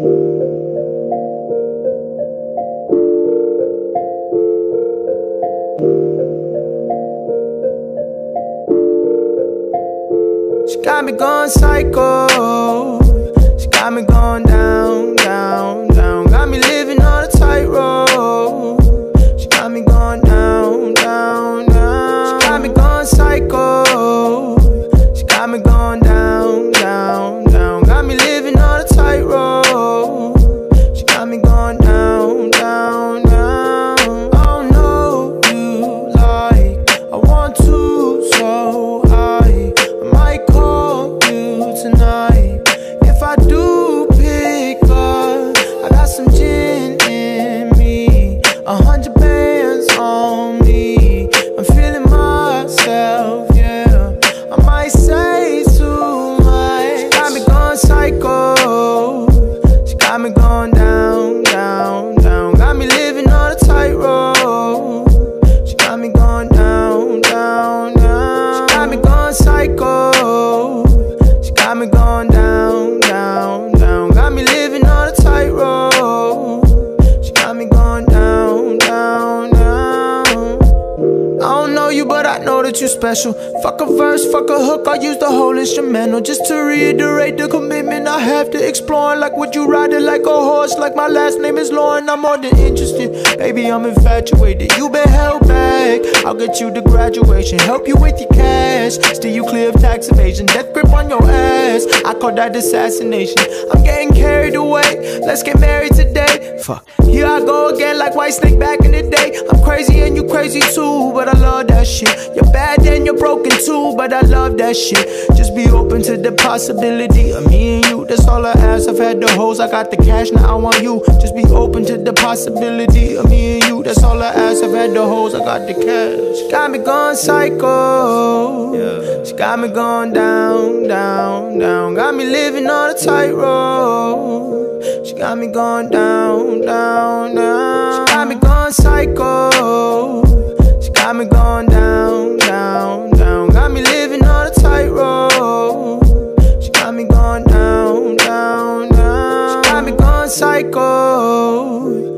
She got me going psycho. She got me going down, down, down. Got me living on a tightrope. She got me going down, down, down, down. Got me living on a tightrope. She got me going but I know that you're special. Fuck a verse, fuck a hook, I use the whole instrumental just to reiterate the commitment I have to exploring. Like, would you ride it like a horse? Like, my last name is Lauren, I'm more than interested. Baby, I'm infatuated. You been held back. I'll get you to graduation, help you with your cash, steer you clear of tax evasion, death grip on your ass. I call that assassination. I'm getting carried away. Let's get married today. Fuck. Here I go again, like Whitesnake back in the day. I'm crazy and you crazy too, but I love that shit. You're bad and you're broken too, but I love that shit. Just be open to the possibility of me and you. That's all I ask. I've had the hoes, I got the cash, now I want you. Just be open to the possibility of me and you. That's all I ask. I've had the hoes, I got the cash. She got me going psycho. She got me going down, down, down. Got me living on a tightrope. She got me going down, down. Down, down, down. She got me going psycho.